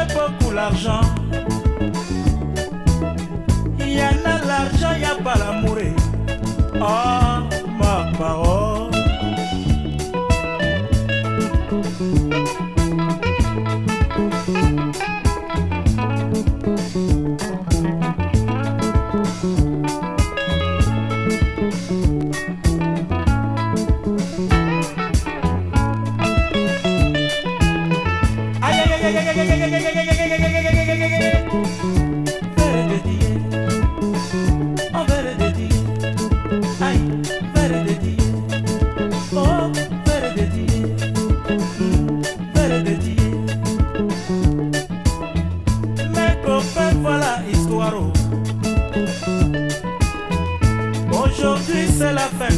cherchez beaucoup l'argent. Il y en a l'argent, il n'y a pas l'amour. Oh, c'est la fin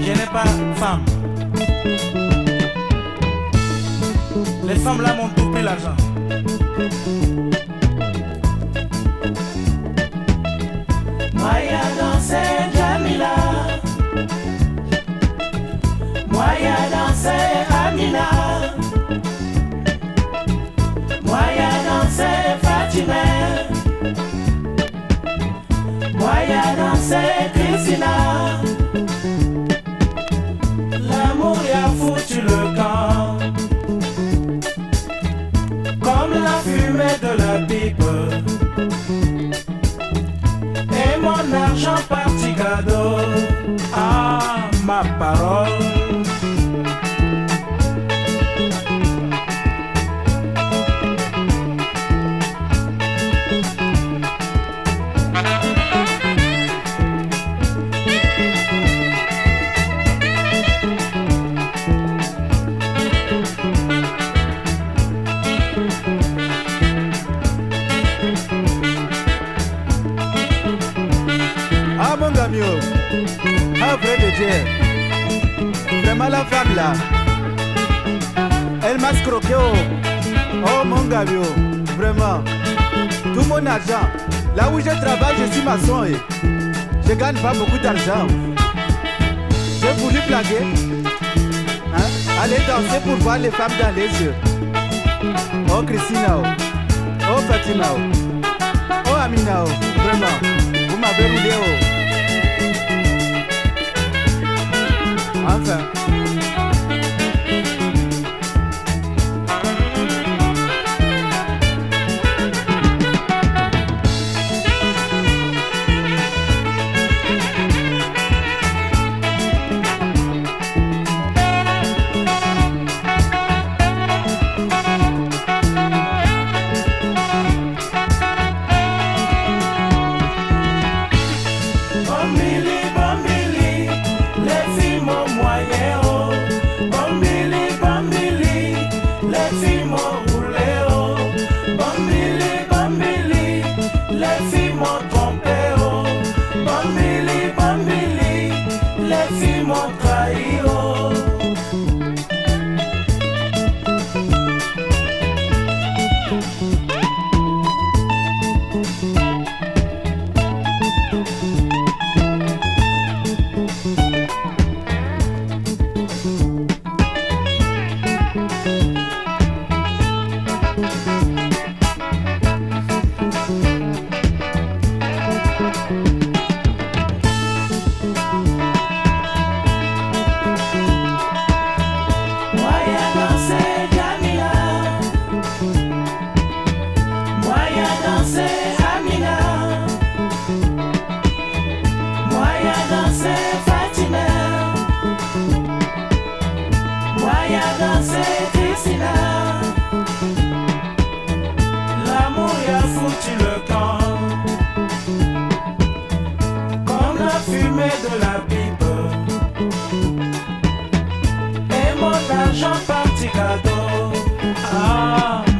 Je n'ai pas femme. Les femmes là m'ont tout pris l'argent. Maya danse Jamila. Maya danse Amina. L'amour y a foutu le camp. Comme la fumée de la pipe. Et mon argent parti cadeau Mon gamio, ah vrai de Dieu, vraiment la femme là, elle m'a scroqué oh, oh mon gamio, vraiment, tout mon argent, là où je travaille je suis maçon et je gagne pas beaucoup d'argent. J'ai voulu blaguer, hein, aller danser pour voir les femmes dans les yeux. Oh Christina, oh, oh Fatima, oh, oh Amina, oh, vraiment, vous m'avez roulé oh. Yeah. tu le camp. Comme la fumée de la pipe. Et mon argent parti cadeau. Ah.